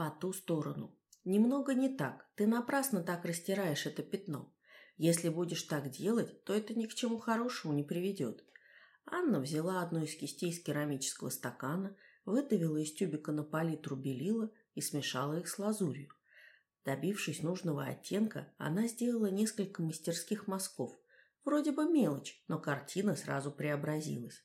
По ту сторону. Немного не так. Ты напрасно так растираешь это пятно. Если будешь так делать, то это ни к чему хорошему не приведет. Анна взяла одну из кистей из керамического стакана, выдавила из тюбика на палитру белила и смешала их с лазурью. Добившись нужного оттенка, она сделала несколько мастерских мазков. Вроде бы мелочь, но картина сразу преобразилась.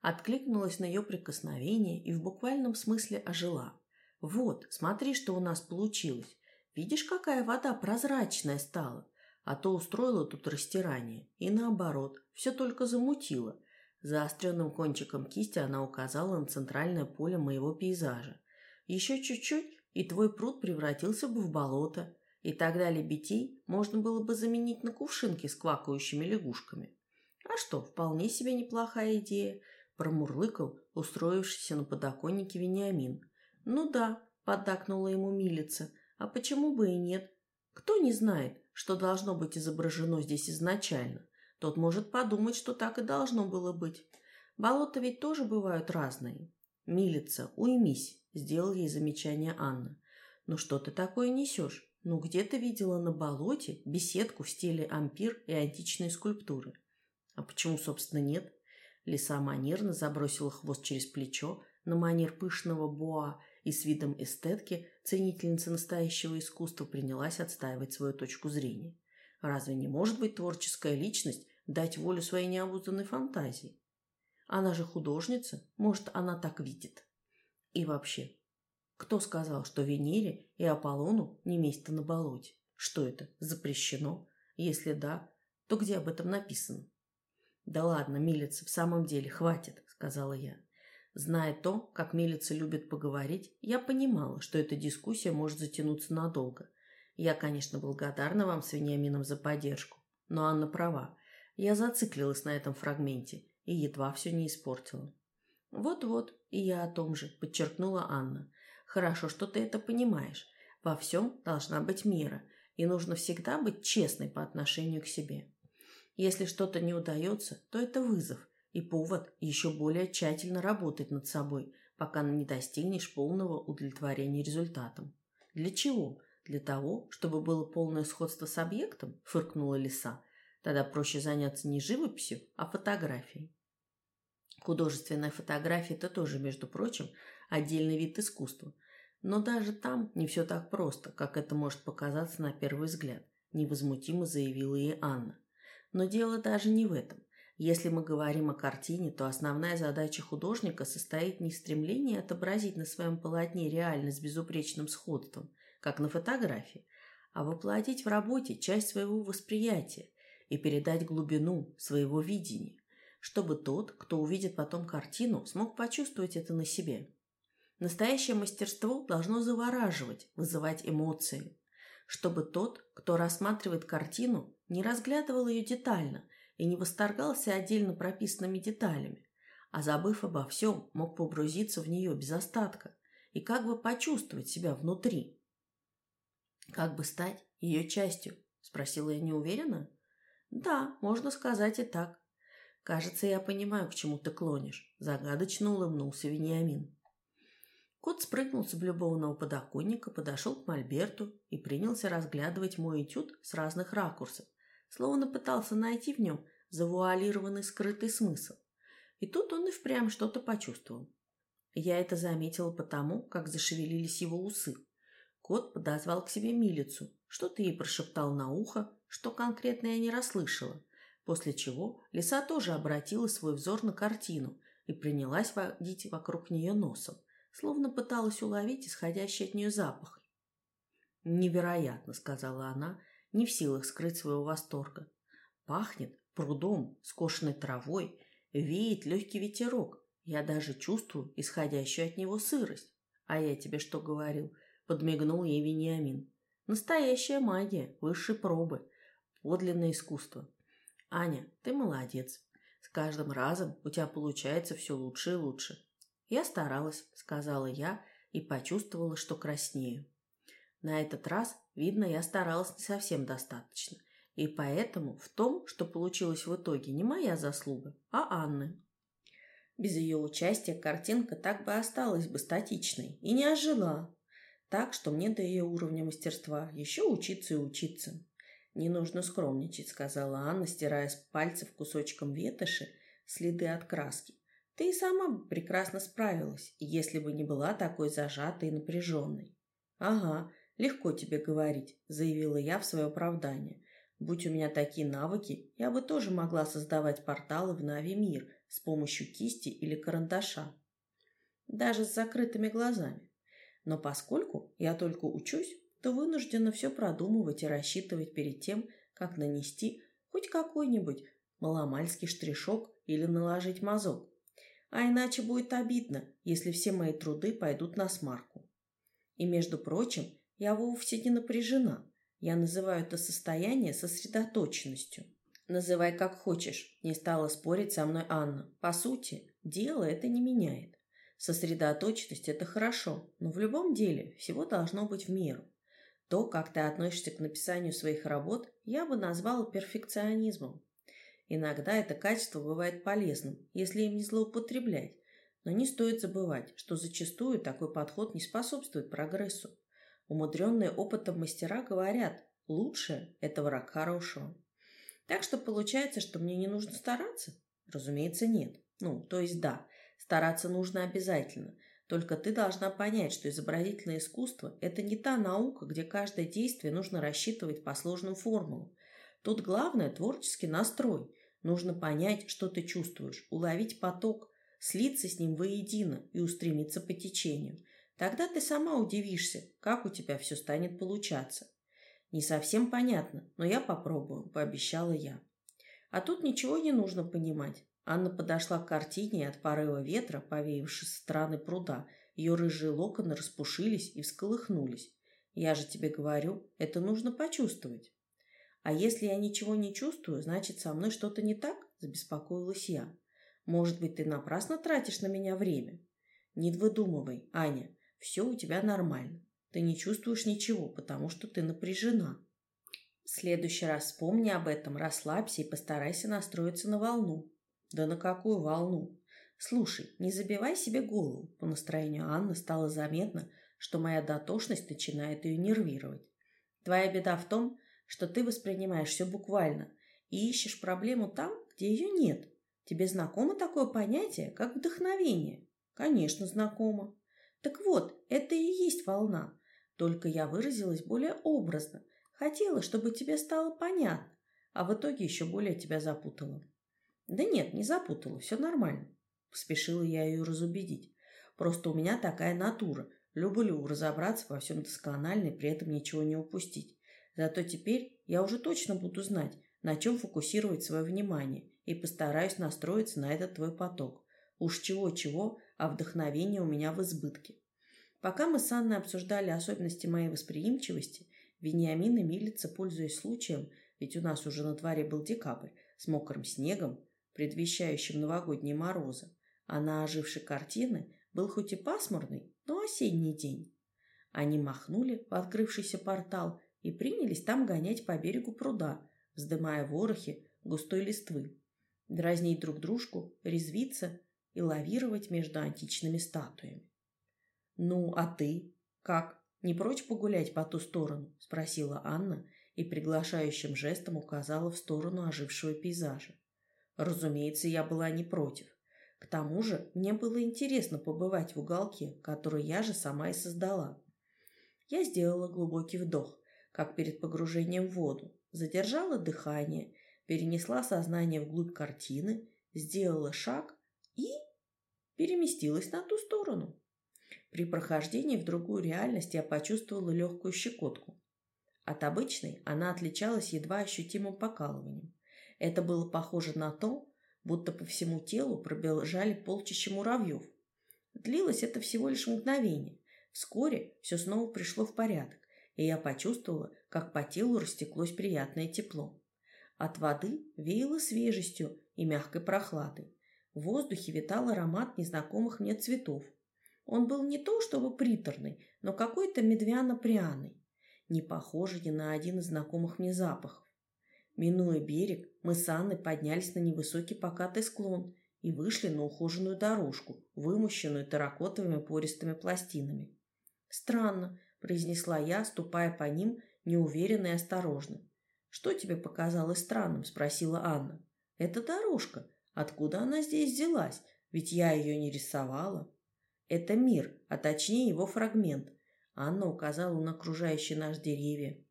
Откликнулась на ее прикосновение и в буквальном смысле ожила. «Вот, смотри, что у нас получилось. Видишь, какая вода прозрачная стала? А то устроила тут растирание. И наоборот, все только замутило. Заостренным кончиком кисти она указала на центральное поле моего пейзажа. Еще чуть-чуть, и твой пруд превратился бы в болото, и тогда лебедей можно было бы заменить на кувшинки с квакающими лягушками. А что, вполне себе неплохая идея, промурлыкал устроившийся на подоконнике Вениамин. Ну да, поддакнула ему милица, а почему бы и нет? Кто не знает, что должно быть изображено здесь изначально? Тот может подумать, что так и должно было быть. Болота ведь тоже бывают разные. Милица, уймись, Сделал ей замечание Анна. «Ну что ты такое несешь? Ну где ты видела на болоте беседку в стиле ампир и античные скульптуры?» «А почему, собственно, нет?» Лиса манерно забросила хвост через плечо на манер пышного боа и с видом эстетки ценительница настоящего искусства принялась отстаивать свою точку зрения. Разве не может быть творческая личность дать волю своей необузданной фантазии? Она же художница, может, она так видит. И вообще, кто сказал, что Венере и Аполлону не место на болоте? Что это, запрещено? Если да, то где об этом написано? Да ладно, милица, в самом деле, хватит, сказала я. Зная то, как милица любит поговорить, я понимала, что эта дискуссия может затянуться надолго. Я, конечно, благодарна вам с Вениамином за поддержку, но Анна права. Я зациклилась на этом фрагменте и едва все не испортила. «Вот-вот, и я о том же», – подчеркнула Анна. «Хорошо, что ты это понимаешь. Во всем должна быть мера, и нужно всегда быть честной по отношению к себе. Если что-то не удается, то это вызов и повод еще более тщательно работать над собой, пока не достигнешь полного удовлетворения результатом. Для чего? Для того, чтобы было полное сходство с объектом, фыркнула лиса. Тогда проще заняться не живописью, а фотографией. Художественная фотография – это тоже, между прочим, отдельный вид искусства. Но даже там не все так просто, как это может показаться на первый взгляд, невозмутимо заявила ей Анна. Но дело даже не в этом. Если мы говорим о картине, то основная задача художника состоит не в стремлении отобразить на своем полотне реальность с безупречным сходством, как на фотографии, а воплотить в работе часть своего восприятия и передать глубину своего видения чтобы тот, кто увидит потом картину, смог почувствовать это на себе. Настоящее мастерство должно завораживать, вызывать эмоции, чтобы тот, кто рассматривает картину, не разглядывал ее детально и не восторгался отдельно прописанными деталями, а забыв обо всем, мог погрузиться в нее без остатка и как бы почувствовать себя внутри. «Как бы стать ее частью?» – спросила я неуверенно. «Да, можно сказать и так», «Кажется, я понимаю, к чему ты клонишь», – загадочно улыбнулся Вениамин. Кот спрыгнул с облюбованного подоконника, подошел к Мольберту и принялся разглядывать мой этюд с разных ракурсов, словно пытался найти в нем завуалированный скрытый смысл. И тут он и впрямь что-то почувствовал. Я это заметила потому, как зашевелились его усы. Кот подозвал к себе милицу, что-то ей прошептал на ухо, что конкретно я не расслышала – После чего лиса тоже обратила свой взор на картину и принялась водить вокруг нее носом, словно пыталась уловить исходящий от нее запах. «Невероятно», — сказала она, не в силах скрыть своего восторга. «Пахнет прудом, скошенной травой, веет легкий ветерок. Я даже чувствую исходящую от него сырость. А я тебе что говорил?» — подмигнул ей Вениамин. «Настоящая магия, высшей пробы, подлинное искусство. Аня, ты молодец. С каждым разом у тебя получается все лучше и лучше. Я старалась, сказала я и почувствовала, что краснею. На этот раз, видно, я старалась не совсем достаточно. И поэтому в том, что получилось в итоге, не моя заслуга, а Анны. Без ее участия картинка так бы осталась бы статичной и не ожила. Так что мне до ее уровня мастерства еще учиться и учиться. «Не нужно скромничать», — сказала Анна, стирая с пальцев кусочком ветоши следы от краски. «Ты и сама бы прекрасно справилась, если бы не была такой зажатой и напряженной». «Ага, легко тебе говорить», — заявила я в свое оправдание. «Будь у меня такие навыки, я бы тоже могла создавать порталы в Нави мир с помощью кисти или карандаша. Даже с закрытыми глазами. Но поскольку я только учусь, то вынуждена все продумывать и рассчитывать перед тем, как нанести хоть какой-нибудь маломальский штришок или наложить мазок. А иначе будет обидно, если все мои труды пойдут на смарку. И, между прочим, я вовсе не напряжена. Я называю это состояние сосредоточенностью. Называй как хочешь, не стала спорить со мной Анна. По сути, дело это не меняет. Сосредоточенность – это хорошо, но в любом деле всего должно быть в меру. То, как ты относишься к написанию своих работ, я бы назвала перфекционизмом. Иногда это качество бывает полезным, если им не злоупотреблять, но не стоит забывать, что зачастую такой подход не способствует прогрессу. Умудренные опытом мастера говорят, лучшее – это враг хорошего. Так что получается, что мне не нужно стараться? Разумеется, нет. Ну, то есть да, стараться нужно обязательно, только ты должна понять, что изобразительное искусство – это не та наука, где каждое действие нужно рассчитывать по сложным формулам. Тут главное – творческий настрой. Нужно понять, что ты чувствуешь, уловить поток, слиться с ним воедино и устремиться по течению. Тогда ты сама удивишься, как у тебя все станет получаться. Не совсем понятно, но я попробую, пообещала я. А тут ничего не нужно понимать. Анна подошла к картине, и от порыва ветра, повеявшей со стороны пруда, ее рыжие локоны распушились и всколыхнулись. Я же тебе говорю, это нужно почувствовать. А если я ничего не чувствую, значит, со мной что-то не так? Забеспокоилась я. Может быть, ты напрасно тратишь на меня время? Не выдумывай, Аня, все у тебя нормально. Ты не чувствуешь ничего, потому что ты напряжена. В следующий раз вспомни об этом, расслабься и постарайся настроиться на волну. Да на какую волну? Слушай, не забивай себе голову. По настроению Анны стало заметно, что моя дотошность начинает ее нервировать. Твоя беда в том, что ты воспринимаешь все буквально и ищешь проблему там, где ее нет. Тебе знакомо такое понятие, как вдохновение? Конечно, знакомо. Так вот, это и есть волна. Только я выразилась более образно. Хотела, чтобы тебе стало понятно, а в итоге еще более тебя запутала. Да нет, не запутала, все нормально. Поспешила я ее разубедить. Просто у меня такая натура. Люблю разобраться во всем досконально и при этом ничего не упустить. Зато теперь я уже точно буду знать, на чем фокусировать свое внимание, и постараюсь настроиться на этот твой поток. Уж чего-чего, а вдохновение у меня в избытке. Пока мы с Анной обсуждали особенности моей восприимчивости, Вениамин и Милица, пользуясь случаем, ведь у нас уже на дворе был декабрь, с мокрым снегом, предвещающим новогодние морозы, а на ожившей картины был хоть и пасмурный, но осенний день. Они махнули в открывшийся портал и принялись там гонять по берегу пруда, вздымая ворохи густой листвы, дразнить друг дружку, резвиться и лавировать между античными статуями. «Ну, а ты? Как? Не прочь погулять по ту сторону?» – спросила Анна и приглашающим жестом указала в сторону ожившего пейзажа. Разумеется, я была не против. К тому же мне было интересно побывать в уголке, который я же сама и создала. Я сделала глубокий вдох, как перед погружением в воду, задержала дыхание, перенесла сознание вглубь картины, сделала шаг и переместилась на ту сторону. При прохождении в другую реальность я почувствовала легкую щекотку. От обычной она отличалась едва ощутимым покалыванием. Это было похоже на то, будто по всему телу пробежали полчища муравьев. Длилось это всего лишь мгновение. Вскоре все снова пришло в порядок, и я почувствовала, как по телу растеклось приятное тепло. От воды веяло свежестью и мягкой прохладой. В воздухе витал аромат незнакомых мне цветов. Он был не то чтобы приторный, но какой-то медвяно-пряный, не похожий ни на один из знакомых мне запахов. Минуя берег, мы с Анной поднялись на невысокий покатый склон и вышли на ухоженную дорожку, вымощенную терракотовыми пористыми пластинами. «Странно», – произнесла я, ступая по ним неуверенно и осторожно. «Что тебе показалось странным?» – спросила Анна. «Это дорожка. Откуда она здесь взялась? Ведь я ее не рисовала». «Это мир, а точнее его фрагмент». Анна указала на окружающие наш деревья,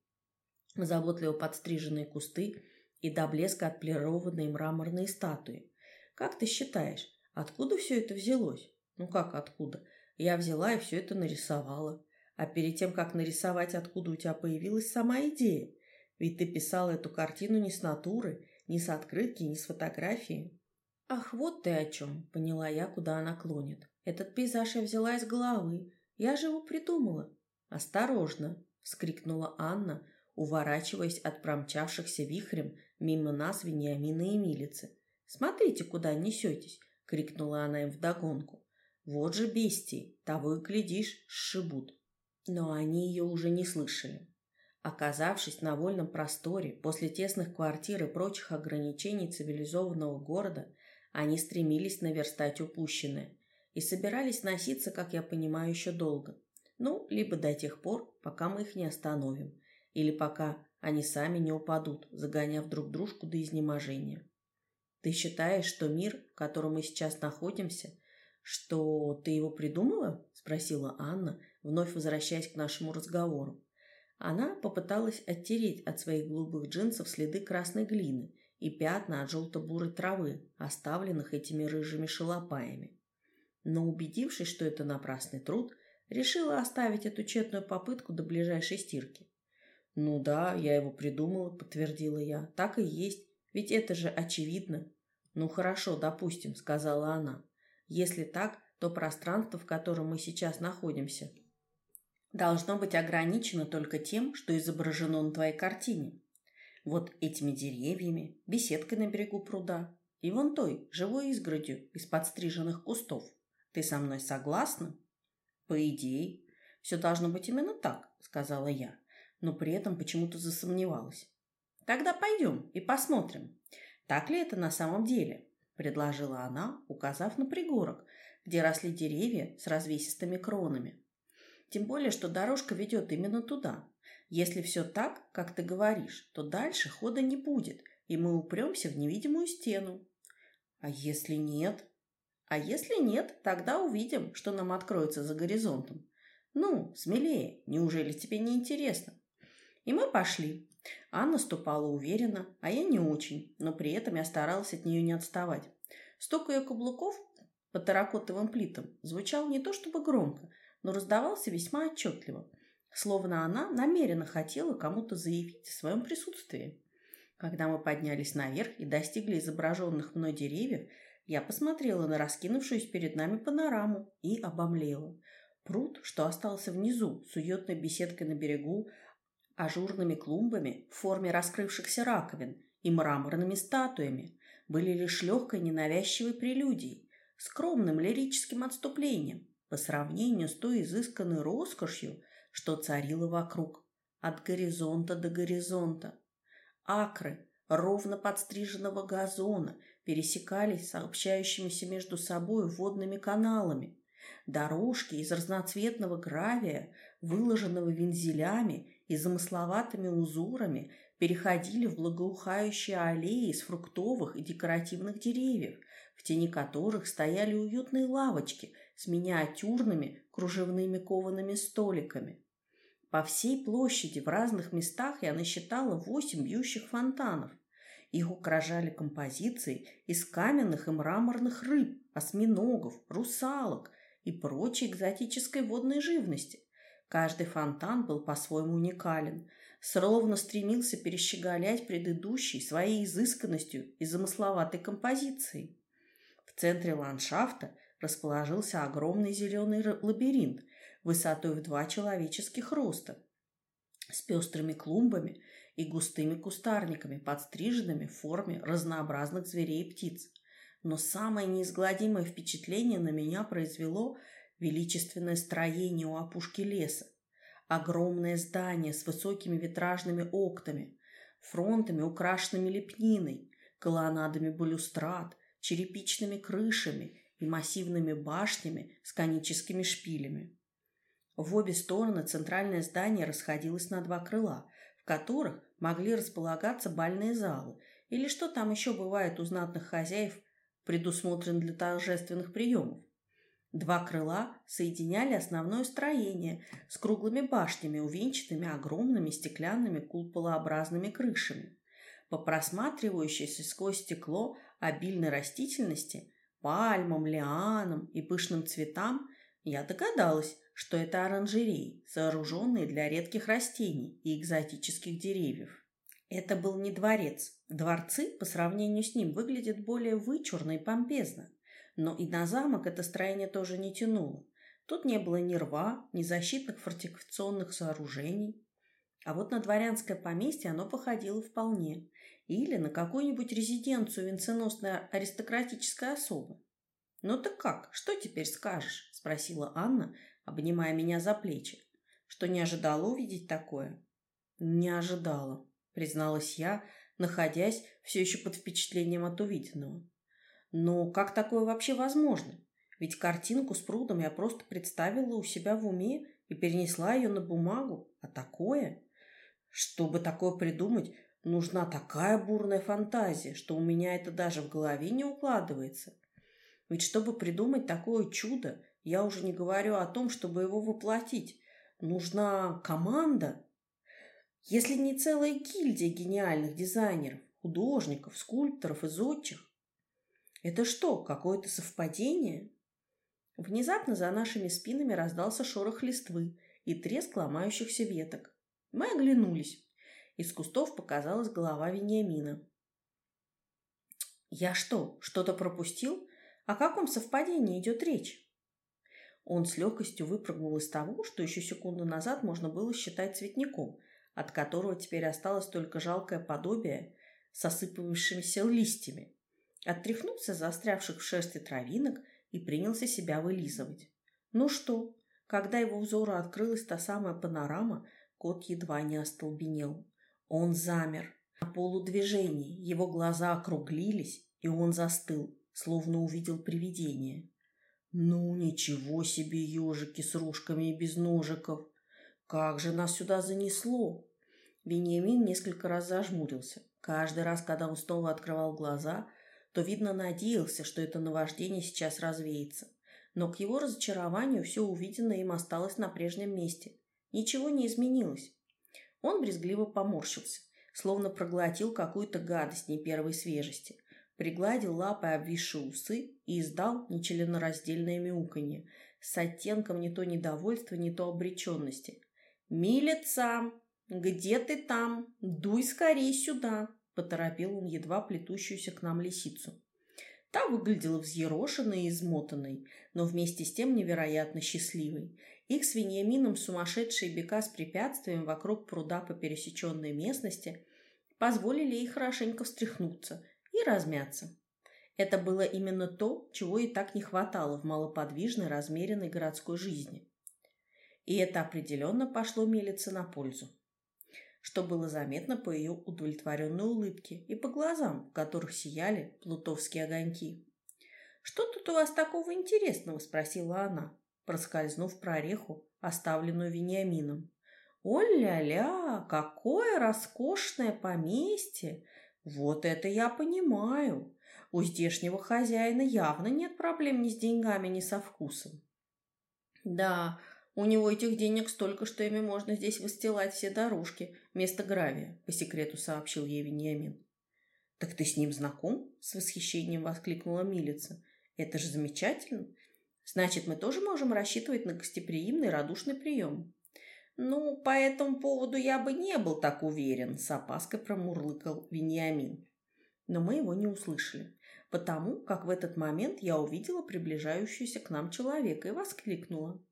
заботливо подстриженные кусты и до блеска отполированные мраморные статуи. «Как ты считаешь, откуда все это взялось?» «Ну как откуда? Я взяла и все это нарисовала. А перед тем, как нарисовать, откуда у тебя появилась сама идея? Ведь ты писала эту картину не с натуры, не с открытки, не с фотографии. Ах, вот ты о чем, поняла я, куда она клонит. Этот пейзаж я взяла из головы. Я же его придумала. Осторожно, вскрикнула Анна, уворачиваясь от промчавшихся вихрем мимо нас Вениамина и Милицы. «Смотрите, куда несетесь!» — крикнула она им вдогонку. «Вот же бестии! Того и глядишь, сшибут!» Но они ее уже не слышали. Оказавшись на вольном просторе, после тесных квартир и прочих ограничений цивилизованного города, они стремились наверстать упущенное и собирались носиться, как я понимаю, еще долго. Ну, либо до тех пор, пока мы их не остановим, или пока они сами не упадут, загоняв друг дружку до изнеможения. Ты считаешь, что мир, в котором мы сейчас находимся, что ты его придумала? спросила Анна, вновь возвращаясь к нашему разговору. Она попыталась оттереть от своих голубых джинсов следы красной глины и пятна от желто-бурой травы, оставленных этими рыжими шалопаями. Но убедившись, что это напрасный труд, решила оставить эту тщетную попытку до ближайшей стирки. «Ну да, я его придумала», — подтвердила я. «Так и есть, ведь это же очевидно». «Ну хорошо, допустим», — сказала она. «Если так, то пространство, в котором мы сейчас находимся, должно быть ограничено только тем, что изображено на твоей картине. Вот этими деревьями, беседкой на берегу пруда и вон той, живой изгородью из подстриженных кустов. Ты со мной согласна? По идее, все должно быть именно так, сказала я, но при этом почему-то засомневалась. Тогда пойдем и посмотрим, так ли это на самом деле, предложила она, указав на пригорок, где росли деревья с развесистыми кронами. Тем более, что дорожка ведет именно туда. Если все так, как ты говоришь, то дальше хода не будет, и мы упремся в невидимую стену. А если нет? А если нет, тогда увидим, что нам откроется за горизонтом. Ну, смелее, неужели тебе не интересно? И мы пошли. Анна ступала уверенно, а я не очень, но при этом я старалась от нее не отставать. Стук ее каблуков по терракотовым плитам звучал не то чтобы громко, но раздавался весьма отчетливо, словно она намеренно хотела кому-то заявить о своем присутствии. Когда мы поднялись наверх и достигли изображенных мной деревьев, я посмотрела на раскинувшуюся перед нами панораму и обомлела. Пруд, что остался внизу, с уютной беседкой на берегу, ажурными клумбами в форме раскрывшихся раковин и мраморными статуями, были лишь легкой ненавязчивой прелюдией, скромным лирическим отступлением, по сравнению с той изысканной роскошью, что царила вокруг, от горизонта до горизонта. Акры ровно подстриженного газона пересекались сообщающимися между собой водными каналами. Дорожки из разноцветного гравия, выложенного вензелями и замысловатыми узорами, переходили в благоухающие аллеи из фруктовых и декоративных деревьев, в тени которых стояли уютные лавочки – с миниатюрными кружевными коваными столиками. По всей площади в разных местах я насчитала восемь бьющих фонтанов. Их украшали композиции из каменных и мраморных рыб, осьминогов, русалок и прочей экзотической водной живности. Каждый фонтан был по-своему уникален, словно стремился перещеголять предыдущий своей изысканностью и замысловатой композицией. В центре ландшафта расположился огромный зеленый лабиринт высотой в два человеческих роста, с пестрыми клумбами и густыми кустарниками, подстриженными в форме разнообразных зверей и птиц. Но самое неизгладимое впечатление на меня произвело величественное строение у опушки леса. Огромное здание с высокими витражными окнами, фронтами, украшенными лепниной, колоннадами балюстрад, черепичными крышами и массивными башнями с коническими шпилями. В обе стороны центральное здание расходилось на два крыла, в которых могли располагаться бальные залы или что там еще бывает у знатных хозяев, предусмотрен для торжественных приемов. Два крыла соединяли основное строение с круглыми башнями, увенчанными огромными стеклянными куполообразными крышами. По просматривающейся сквозь стекло обильной растительности, пальмам, лианам и пышным цветам, я догадалась, что это оранжереи, сооруженные для редких растений и экзотических деревьев. Это был не дворец. Дворцы, по сравнению с ним, выглядят более вычурно и помпезно. Но и на замок это строение тоже не тянуло. Тут не было ни рва, ни защитных фортификационных сооружений. А вот на дворянское поместье оно походило вполне. Или на какую-нибудь резиденцию венценосной аристократической особы. «Ну так как? Что теперь скажешь?» – спросила Анна, обнимая меня за плечи. «Что не ожидала увидеть такое?» «Не ожидала», – призналась я, находясь все еще под впечатлением от увиденного. Но как такое вообще возможно? Ведь картинку с прудом я просто представила у себя в уме и перенесла ее на бумагу. А такое? Чтобы такое придумать, нужна такая бурная фантазия, что у меня это даже в голове не укладывается. Ведь чтобы придумать такое чудо, я уже не говорю о том, чтобы его воплотить. Нужна команда. Если не целая гильдия гениальных дизайнеров, художников, скульпторов и зодчих, это что, какое-то совпадение? Внезапно за нашими спинами раздался шорох листвы и треск ломающихся веток. Мы оглянулись. Из кустов показалась голова Вениамина. «Я что, что-то пропустил? О каком совпадении идет речь?» Он с легкостью выпрыгнул из того, что еще секунду назад можно было считать цветником, от которого теперь осталось только жалкое подобие с осыпавшимися листьями. Оттряхнулся заострявших в шерсти травинок и принялся себя вылизывать. Ну что, когда его взору открылась та самая панорама, кот едва не остолбенел. Он замер на полудвижении, его глаза округлились, и он застыл, словно увидел привидение. Ну, ничего себе ежики с ружками и без ножиков! Как же нас сюда занесло! Вениамин несколько раз зажмурился. Каждый раз, когда он снова открывал глаза, то, видно, надеялся, что это наваждение сейчас развеется. Но к его разочарованию все увиденное им осталось на прежнем месте. Ничего не изменилось. Он брезгливо поморщился, словно проглотил какую-то гадость не первой свежести, пригладил лапой обвисшие усы и издал нечленораздельное мяуканье с оттенком не то недовольства, не то обреченности. «Милица! Где ты там? Дуй скорей сюда!» Поторопил он едва плетущуюся к нам лисицу. Та выглядела взъерошенной и измотанной, но вместе с тем невероятно счастливой. Их с Вениамином сумасшедшие бега с препятствием вокруг пруда по пересеченной местности позволили ей хорошенько встряхнуться и размяться. Это было именно то, чего и так не хватало в малоподвижной, размеренной городской жизни. И это определенно пошло Мелице на пользу что было заметно по ее удовлетворенной улыбке и по глазам, в которых сияли плутовские огоньки. «Что тут у вас такого интересного?» – спросила она, проскользнув прореху, оставленную Вениамином. «О-ля-ля, какое роскошное поместье! Вот это я понимаю! У здешнего хозяина явно нет проблем ни с деньгами, ни со вкусом». «Да, у него этих денег столько, что ими можно здесь выстилать все дорожки вместо гравия, по секрету сообщил ей Вениамин. Так ты с ним знаком? С восхищением воскликнула Милица. Это же замечательно. Значит, мы тоже можем рассчитывать на гостеприимный радушный прием. Ну, по этому поводу я бы не был так уверен, с опаской промурлыкал Вениамин. Но мы его не услышали, потому как в этот момент я увидела приближающуюся к нам человека и воскликнула.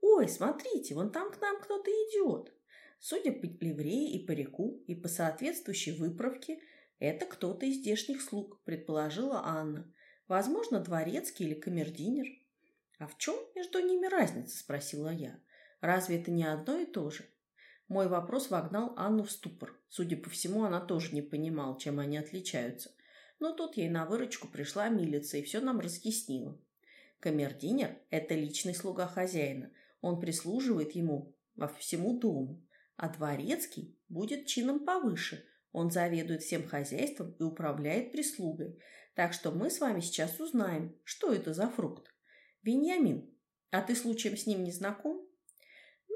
«Ой, смотрите, вон там к нам кто-то идет!» Судя по ливрее и парику, и по соответствующей выправке, это кто-то из здешних слуг, предположила Анна. Возможно, дворецкий или камердинер. «А в чем между ними разница?» – спросила я. «Разве это не одно и то же?» Мой вопрос вогнал Анну в ступор. Судя по всему, она тоже не понимала, чем они отличаются. Но тут ей на выручку пришла милиция и все нам разъяснила. Камердинер – это личный слуга хозяина – Он прислуживает ему во всему дому, а дворецкий будет чином повыше. Он заведует всем хозяйством и управляет прислугой. Так что мы с вами сейчас узнаем, что это за фрукт. Веньямин, а ты случаем с ним не знаком?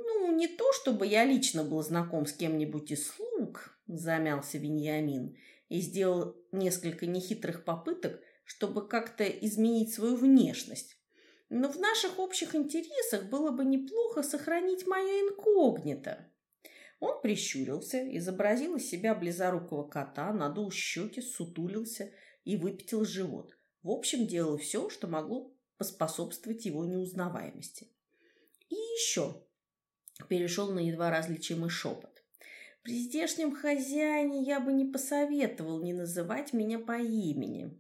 Ну, не то, чтобы я лично был знаком с кем-нибудь из слуг, замялся Веньямин и сделал несколько нехитрых попыток, чтобы как-то изменить свою внешность. Но в наших общих интересах было бы неплохо сохранить мое инкогнито. Он прищурился, изобразил из себя близорукого кота, надул щеки, сутулился и выпятил живот. В общем, делал все, что могло поспособствовать его неузнаваемости. И еще перешел на едва различимый шепот. При здешнем хозяине я бы не посоветовал не называть меня по имени.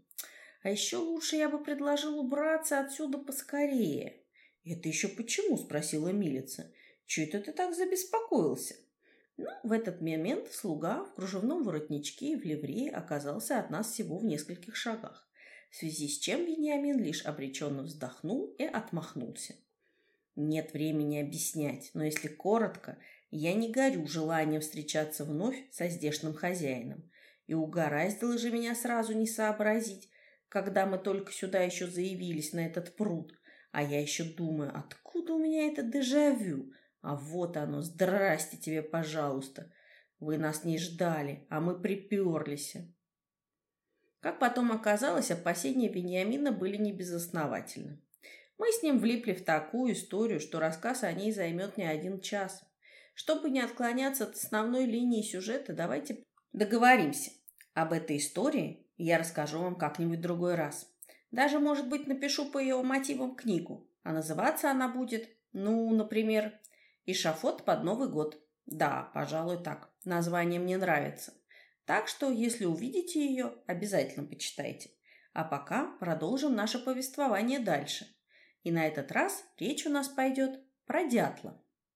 А еще лучше я бы предложил убраться отсюда поскорее. «Это еще почему?» – спросила милица. «Чего это ты так забеспокоился?» Ну, в этот момент слуга в кружевном воротничке и в ливрее оказался от нас всего в нескольких шагах, в связи с чем Вениамин лишь обреченно вздохнул и отмахнулся. Нет времени объяснять, но если коротко, я не горю желанием встречаться вновь со здешним хозяином. И угораздило же меня сразу не сообразить, когда мы только сюда еще заявились на этот пруд. А я еще думаю, откуда у меня это дежавю? А вот оно, здрасте тебе, пожалуйста. Вы нас не ждали, а мы приперлись. Как потом оказалось, опасения Вениамина были не безосновательны. Мы с ним влипли в такую историю, что рассказ о ней займет не один час. Чтобы не отклоняться от основной линии сюжета, давайте договоримся. Об этой истории я расскажу вам как-нибудь другой раз. Даже, может быть, напишу по ее мотивам книгу. А называться она будет, ну, например, «Ишафот под Новый год». Да, пожалуй, так. Название мне нравится. Так что, если увидите ее, обязательно почитайте. А пока продолжим наше повествование дальше. И на этот раз речь у нас пойдет про дятла.